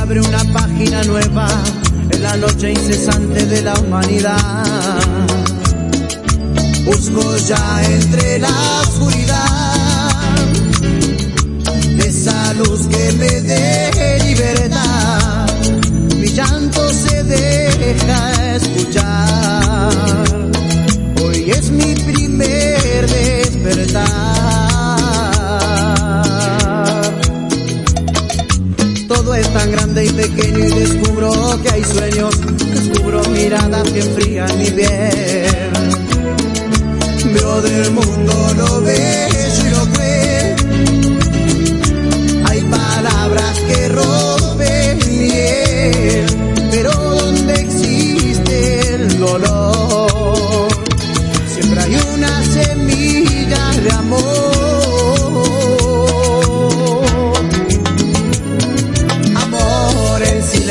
abre una página nueva en la noche incesante de la humanidad. Busco ya entre la oscuridad esa luz que me dé libertad. Grande y pequeño y descubro que hay sueños, descubro miradas que enfrían mi piel. Veo del mundo lo bello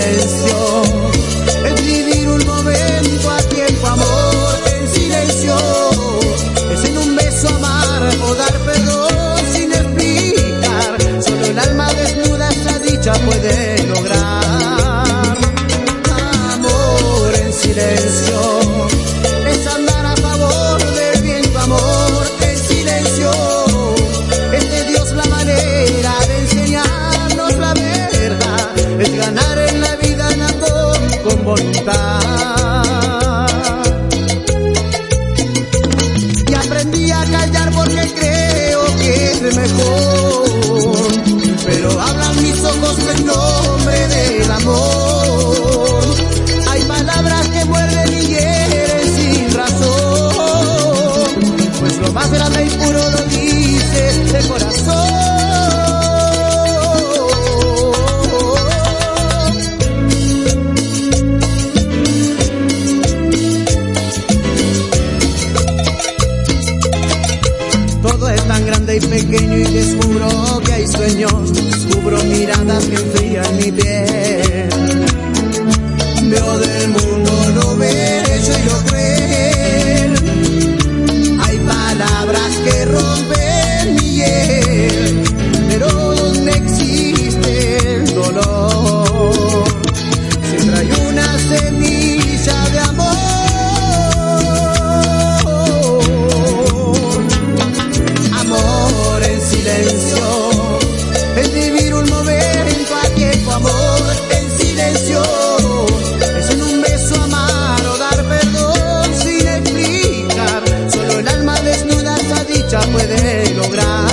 silencio, mejor, pero hablan mis ojos en nombre del amor. Hay palabras que muerden y hieren sin razón, pues lo más grande y puro lo dice de corazón. todo es tan grande y pequeño y descubro que hay sueños, descubro miradas que enfrían mi piel. Veo del mundo lo bello y lo cruel. Hay palabras que rompen mi hiel. puede lograr.